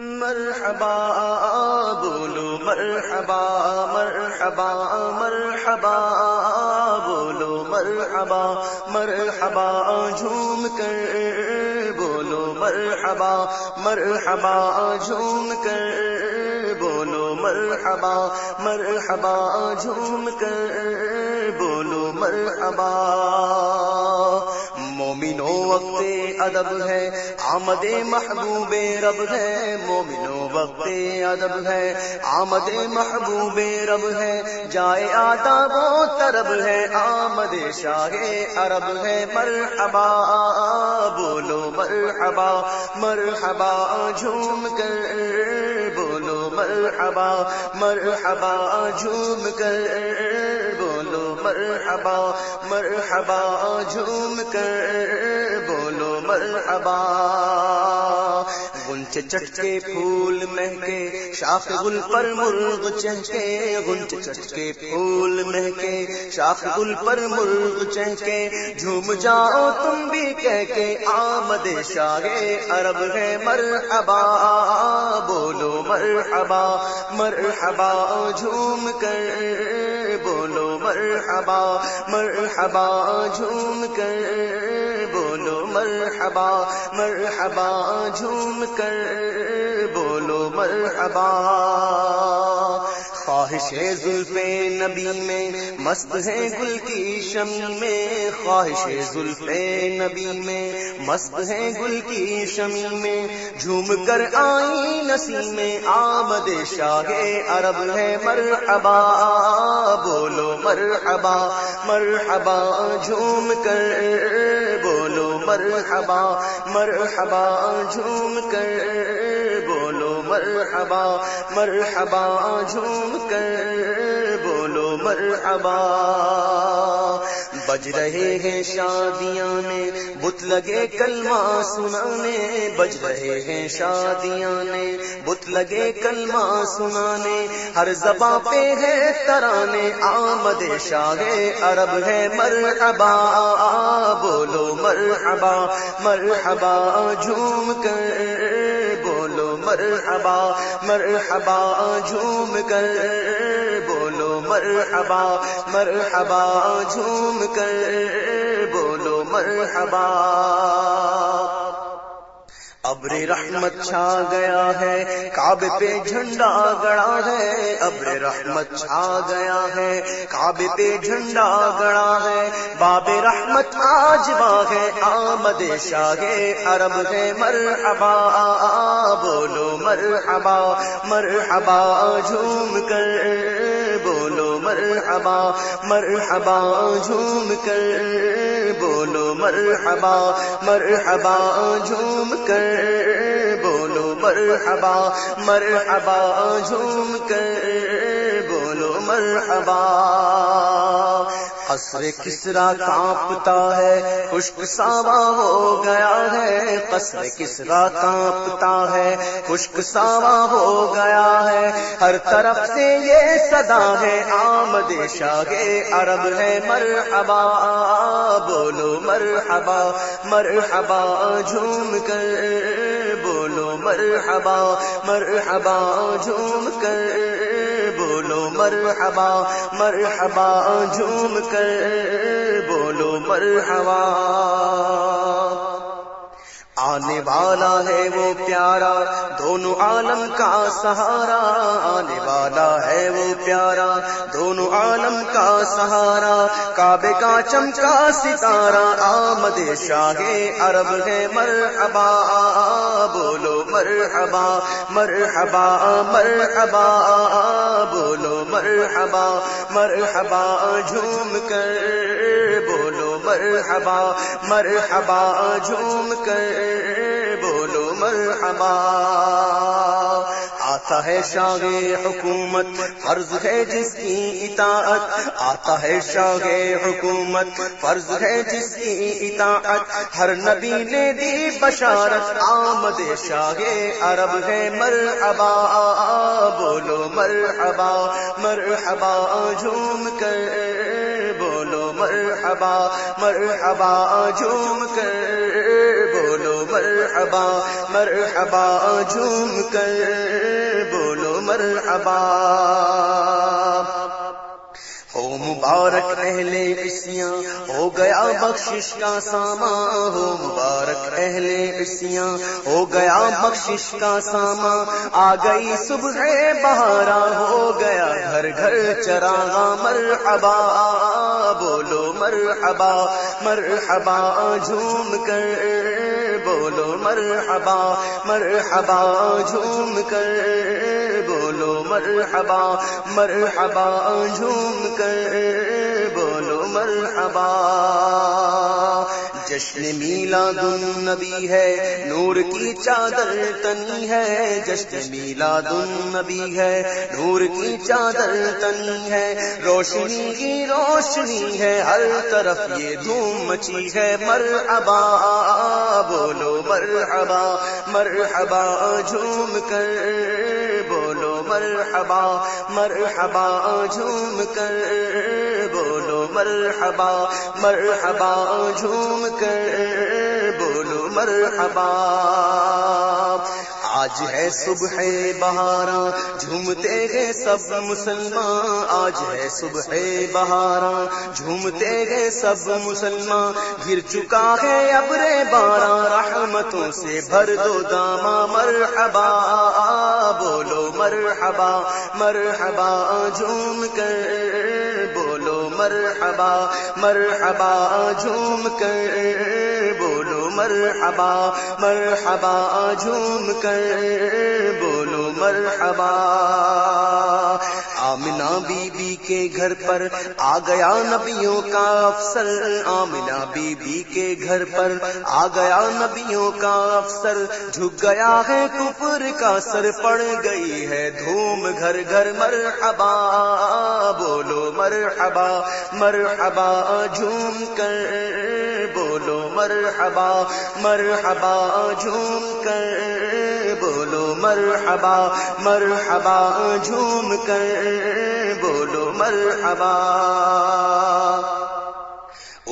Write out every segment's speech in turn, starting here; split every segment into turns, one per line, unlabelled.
مرحبا، بولو مرحبا مرحبا مرحبا، بولو مرحبا مرحبا، جھوم کر، بولو مرحبا مرحبا، جھوم کر، بولو مرحبا مرحبا، جھوم کر، بولو مرحبا۔ مومنو وقت ادب ہے، آمد محبوب رب ہے مومنو وقت ادب ہے، آمد محبوب رب ہے، جائے آتا وہ ترب ہے، آمد شاہ عرب ہے، مرحبا، بولو مرحبا مرحبا، جھوم کر بولو مرحبا مرحبا، جھوم کر مرحبا مرحبا، جھوم کر بولو مرحبا۔ گنچ چٹکے پھول مہکے، شاخ گل پر مرغ چہکے۔ گنچ چٹکے پھول مہکے، شاخ گل پر مرغ چہکے۔ جھوم جاؤ تم بھی کہہ کے، آمد شاہ عرب ہے مرحبا۔ بولو مرحبا مرحبا، جھوم کر بولو مرحبا مرحبا جھوم کر بولو مرحبا مرحبا جھوم کر بولو مرحبا۔ خواہش زلف نبی میں، مست ہے گل کی شمی میں۔ خواہش زلف نبی میں، مست ہے گل کی شمی میں۔ جھوم کر آئی نسی میں آمد شاہ عرب ہے، مرحبا، بولو مرحبا مرحبا۔ جھوم کر، بولو مرحبا مرحبا۔ جھوم کر۔ مرحبا مرحبا، جھوم کر بولو مرحبا۔ بج رہے ہیں شادیاں نے بت لگے کلمہ سنانے۔ بج رہے ہیں شادیاں نے بت لگے کلمہ سنانے۔ ہر زباں پہ ہے ترانے۔ آمد شاہ عرب ہے مرحبا۔ بولو مرحبا مرحبا، جھوم کر مرحبا مرحبا جھوم کر بولو مرحبا مرحبا جھوم کر بولو مرحبا۔ ابر رحمت چھا گیا ہے، کعبے پہ جھنڈا گڑا ہے، ابر رحمت چھا گیا ہے، کعبے پہ جھنڈا گڑا ہے، باب رحمت آج ہے، آمد شاہ عرب ہے، مرحبا بولو مرحبا مرحبا، جھوم کر۔ مرحبا مرحبا، جھوم کر بولو مرحبا مرحبا، جھوم کر بولو مرحبا مرحبا، جھوم کر بولو مرحبا۔ قصر کسرا کانپتا ہے؟ خشک ساوا ہو گیا ہے، قصر کسرا کانپتا ہے؟ خشک ساوا ہو گیا ہے، ہر طرف سے یہ صدا ہے، آمد شاہ عرب ہے، مرحبا، بولو مرحبا مرحبا، جھوم کر، بولو مرحبا مرحبا، جھوم کر۔ مرحبا مرحبا جھوم کر بولو مرحبا۔ آنے والا ہے وہ پیارا، دونوں عالم کا سہارا۔ آنے والا ہے وہ پیارا، دونوں عالم کا سہارا۔ کعبے کا چمچا ستارہ، آمد شاہ عرب ہے، مرحبا، بولو مرحبا مرحبا مرحبا، بولو مرحبا مرحبا، جھوم کر بولو مرحبا مرحبا، جھوم کر بولو مرحبا۔ آتا ہے شاہ حکومت، فرض ہے جس کی اطاعت۔ آتا ہے شاہ حکومت، فرض ہے جس کی اطاعت۔ ہر نبی نے دی بشارت، آمد شاہ عرب ہے مرحبا۔ بولو مرحبا مرحبا، جھوم کر مرحبا مرحبا جھوم کر بولو مرحبا مرحبا جھوم کر بولو مرحبا ہو مبارک اہل عصیاں ہو گیا بخشش کا ساما ہو مبارک اہل عصیاں ہو گیا بخشش کا ساما آ گئی صبح بہارا، ہو گیا گھر گھر چراغا مرحبا، بولو مرحبا مرحبا، جھوم کر۔ بولو مرحبا مرحبا جھوم کر بولو مرحبا مرحبا جھوم کر بولو مرحبا۔ جشن میلا دن نبی ہے، نور کی چادر تنی ہے، جشن میلا دن نبی ہے، نور کی چادر تنی ہے، روشنی کی روشنی ہے، ہر طرف یہ دھوم مچی ہے، مرحبا بولو مرحبا مرحبا جھوم کر۔ مرحبا مرحبا جھوم کر بولو مرحبا مرحبا جھوم کر بولو مرحبا۔ آج ہے صبح بہارا جھومتے گئے سب مسلمان۔ آج ہے صبح بہارا جھومتے گئے سب مسلمان۔ گر چکا ہے ابر بارہ، رحمتوں سے بھر دو داما۔ مرحبا، بولو مرحبا مرحبا، جھوم کر بولو مرحبا مرحبا، جھوم کر بولو مرحبا مرحبا، جھوم کر بولو مرحبا۔ آمنا بی بی کے گھر پر آ گیا نبیوں کا افسر۔ آمنا بی بی کے گھر پر آ گیا نبیوں کا افسر۔ جھک گیا ہے کفر کا سر، پڑ گئی ہے دھوم گھر گھر مرحبا۔ بولو مرحبا مرحبا جھوم کر۔ بولو مرحبا مرحبا جھوم کر۔ بولو مرحبا مرحبا جھوم کر بولو مرحبا۔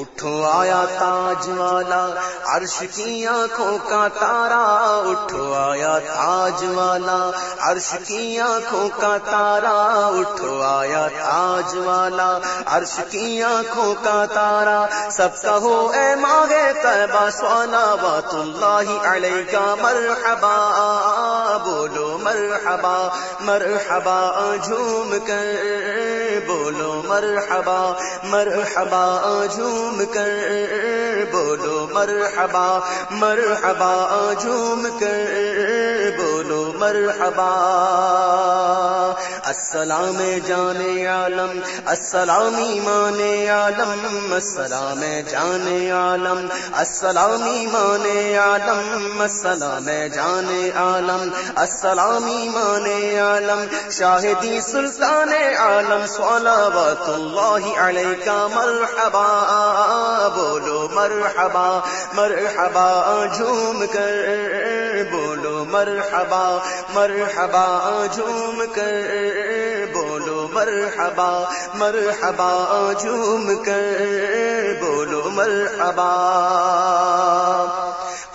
اٹھو آیا تاج والا، عرش کی آنکھوں کا تارا۔ اٹھو آیا تاج والا، عرش کی آنکھوں کا تارا۔ اٹھو آیا تاج والا، عرش کی آنکھوں کا تارا۔ سب کہو، اے ماغے طیبہ سوالا بات اللہ علیہ کا مرحبا۔ بولو مرحبا مرحبا، جھوم کر۔ بولو مرحبا مرحبا، جھوم جھوم کر بولو مرحبا مرحبا جھوم کر بولو مرحبا. السلام جان عالم، السلام ایمان عالم، السلام جان عالم، السلام ایمان عالم، السلام جان عالم، السلام ایمان عالم، شاہدی سلطان عالم، صلوات اللہ علیہ کا مرحبا. بولو مرحبا مرحبا، جھوم کر بولو مرحبا مرحبا جھوم کر بولو مرحبا مرحبا جھوم کر بولو مرحبا۔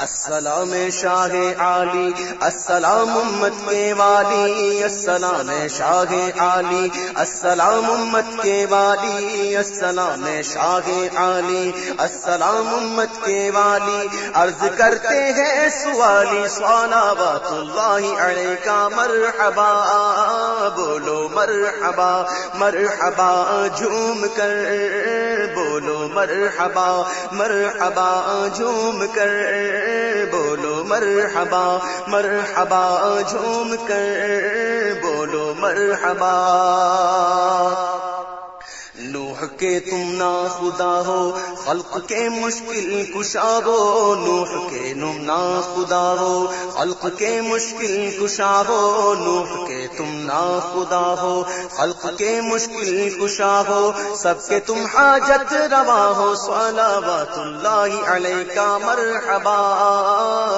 السلام شاہ علی السلام امت کے والی السلام شاہ علی السلام امت کے والی السلام شاہ علی السلام امت کے والی عرض کرتے ہیں سوالی سوالا بات اللہ علیہ کا مرحبا، بولو مرحبا مرحبا، جھوم کر بولو مرحبا مرحبا جھوم کر بولو مرحبا مرحبا جھوم کر بولو مرحبا۔ نوح کے تم نا خدا ہو، خلق کے مشکل کشا ہو، نوح کے تم نا خدا ہو، خلق کے مشکل کشا ہو، نوح کے تم نا خدا ہو، خلق کے مشکل کشا ہو، سب کے تم حاجت روا ہو، صلوات اللہ علیہ کا مرحبا،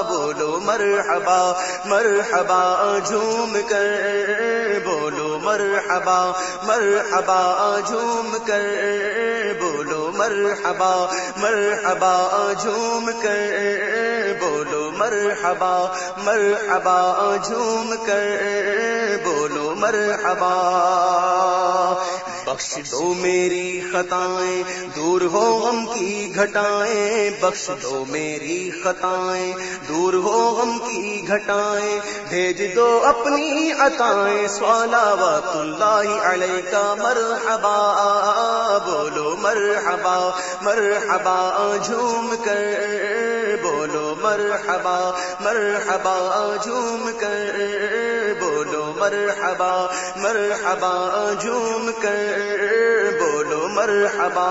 بولو مرحبا مرحبا، جھوم کر، بولو بولو مرحبا مرحبا جھوم کر، بولو مرحبا مرحبا جھوم کر، بولو مرحبا مرحبا جھوم کر، بولو مرحبا۔ بخش دو میری خطائیں، دور ہو غم کی گھٹائیں۔ بخش دو میری خطائیں، دور ہو غم کی گھٹائیں۔ بھیج دو اپنی عطائیں۔ صلوات اللہ علیہ کا مرحبا، بولو مرحبا مرحبا، جھوم کر۔ بولو مرحبا مرحبا، جھوم کر۔ بولو مرحبا مرحبا، جھوم کر۔ بولو مرحبا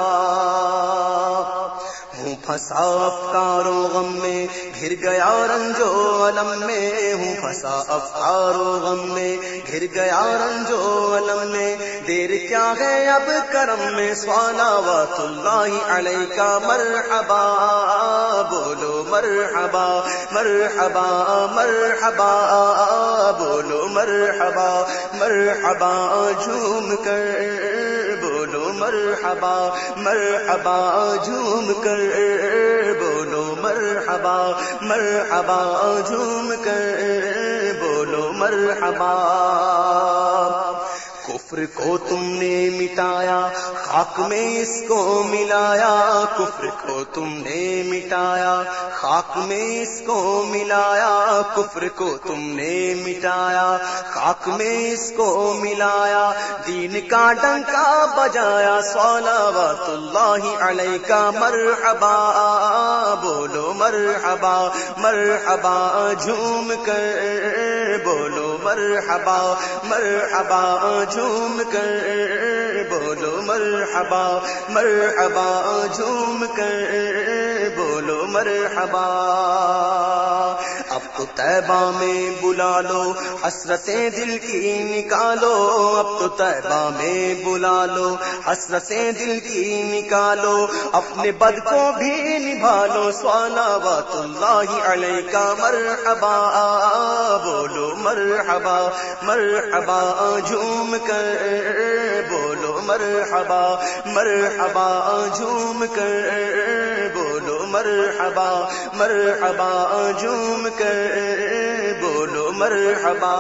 ہوں پھنسا افکارو غم میں گھر گیا رنجو علم میں ہوں پھنسا افکارو غم میں گھر گیا رنجو علم میں دیر کیا ہے اب کرم میں سوالا وات اللہ علیہ کا مرحبا بولو مرحبا مرحبا مرحبا بولو مرحبا مرحبا جھوم کر مرحبا مرحبا جھوم کر بولو مرحبا مرحبا جھوم کر بولو مرحبا۔ کفر کو تم نے مٹایا، خاک میں اس کو ملایا۔ کفر کو تم نے مٹایا، خاک میں اس کو ملایا۔ کفر کو تم نے مٹایا، خاک میں اس کو ملایا۔ دین کا ڈنکا بجایا صلوات اللہ علیہ کا مرحبا۔ بولو مرحبا مرحبا، جھوم کر۔ بولو مرحبا مرحبا جھوم کر بولو مرحبا مرحبا جھوم کر بولو مرحبا۔ اب تو طیبہ میں بلا لو حسرتیں دل کی نکالو۔ اب تو طیبہ میں بلا لو حسرتیں دل کی نکالو۔ اپنے بد کو بھی نبھا لو۔ بات اللہ علیہ کا مرحبا، بولو مرحبا مرحبا، جھوم کر بولو مرحبا مرحبا، جھوم کر مرحبا مرحبا جھوم کر بولو مرحبا۔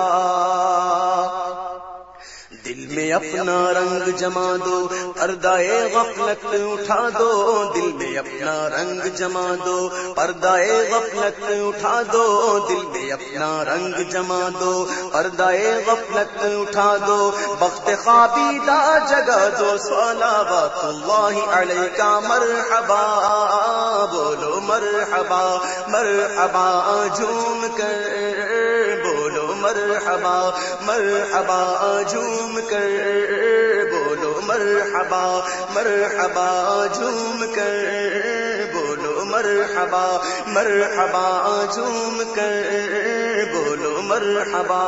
دل میں اپنا رنگ جما دو پردائے غفلت اٹھا دو۔ دل میں اپنا رنگ جما دو پردائے غفلت اٹھا دو۔ دل میں اپنا رنگ جما دو پردائے غفلت اٹھا دو۔ وقت خوابیدہ جگہ دو، صلوات اللہ علیہ کا مرحبا۔ بولو مرحبا مرحبا، جھوم کر۔ مرحبا مرحبا، جھوم کر بولو مرحبا مرحبا، جھوم کر بولو مرحبا مرحبا، جھوم کر بولو مرحبا۔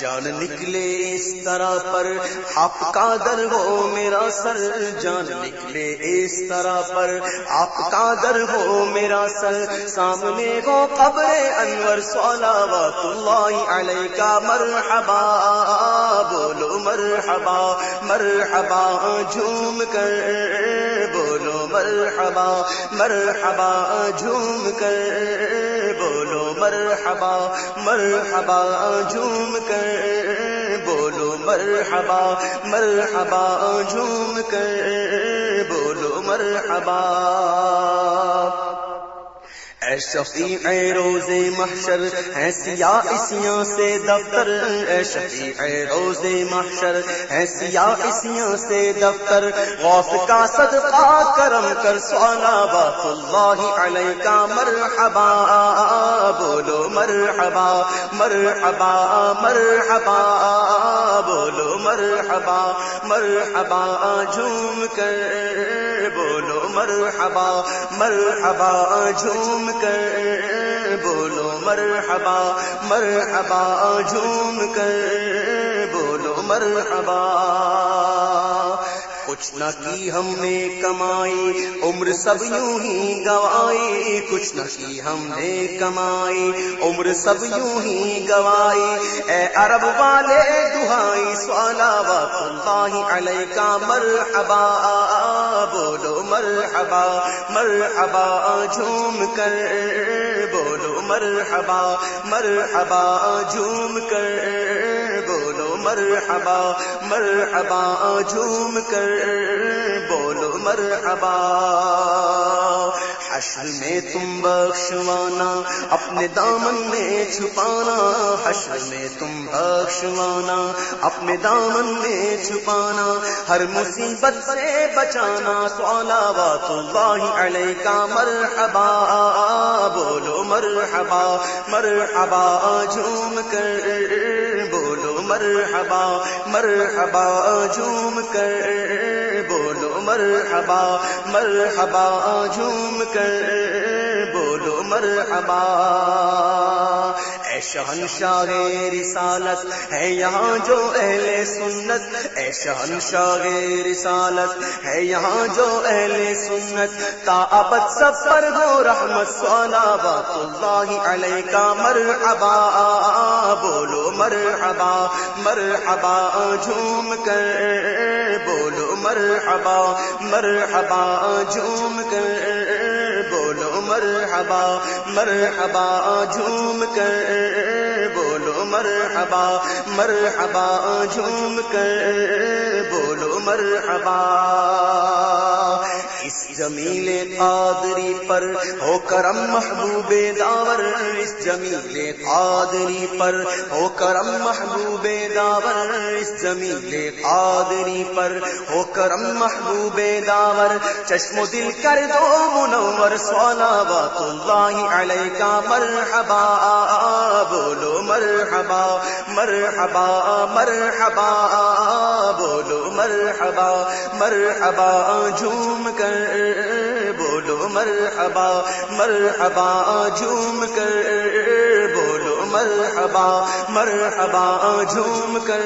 جان نکلے اس طرح پر۔ آپ کا در ہو میرا سر، جان نکلے اس طرح پر۔ آپ کا در ہو میرا سر، سامنے ہو قبر انور۔ صلوات اللہ علیہ کا مرحبا، بولو مرحبا مرحبا جھوم کر۔ بولو مرحبا مرحبا، جھوم کر۔ بولو مرحبا مرحبا، جھوم کر۔ بولو مرحبا مرحبا، جھوم کر۔ بولو مرحبا۔ اے شفیع روز محشر ہے سیاہ اسیاں سے دفتر، اے شفیع روز محشر ہے سیاہ اسیاں سے دفتر، غوث کا صدقہ کرم کر صلوات اللہ علیہ کا مرحبا، بولو مرحبا مرحبا مرحبا، بولو مرحبا مرحبا جھوم کر، بولو مرحبا مرحبا جھوم کر بولو مرحبا مرحبا جھوم کر بولو مرحبا۔ کچھ نہ کی ہم نے کمائی، عمر سب یوں ہی گوائی۔ کچھ نہ کی ہم نے کمائی، عمر سب یوں ہی گوائی۔ اے عرب والے دہائی سوالا اللہ علیہ کا مرحبا۔ بولو مرحبا مرحبا جھوم کر۔ بولو مرحبا مرحبا جھوم کر۔ مرحبا مرحبا، جھوم کر بولو مرحبا۔ حشر میں تم بخشوانا، اپنے دامن میں چھپانا۔ حشر میں تم بخشوانا، اپنے دامن میں چھپانا۔ ہر مصیبت سے بچانا سوالا بات اللہ علیہ کا مرحبا۔ بولو مرحبا مرحبا، جھوم کر مرحبا مرحبا جھوم کر بولو مرحبا مرحبا جھوم کر بولو مرحبا۔ اے شہنشاہ رسالت ہے یہاں جو اہل سنت، اے شہنشاہ رسالت ہے یہاں جو اہل سنت، تا ابد سب پر ہو رحمت سوالا بات اللہ علیہ کا مرحبا، بولو مرحبا مرحبا جھوم کر، بولو مرحبا مرحبا جھوم کر۔ مرحبا مرحبا جھوم کر بولو مرحبا مرحبا جھوم کر بولو مرحبا۔ اس جمیل قادری پر ہو کرم محبوب داور، اس جمیل قادری پر ہو کرم محبوب داور، اس جمیل قادری پر ہو کرم محبوب داور۔ چشم و دل کر دو منور سوالا بات اللہ علیہ کا مرحبا، بولو مرحبا مرحبا مرحبا، بولو مرحبا مرحبا، جھوم کر بولو مرحبا مرحبا، جھوم کر۔ بولو مرحبا مرحبا، جھوم کر۔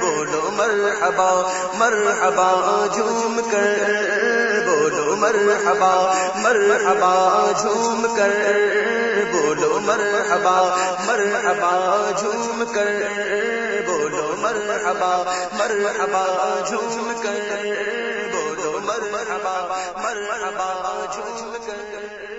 بولو مرحبا مرحبا، جھوم کر۔ بولو مرحبا مرحبا، جھوم کر۔ بولو مرحبا مرحبا، جھوم کر۔ بولو مرحبا مرحبا، جھوم کر۔ مرحبا مرحبا جھوم کر۔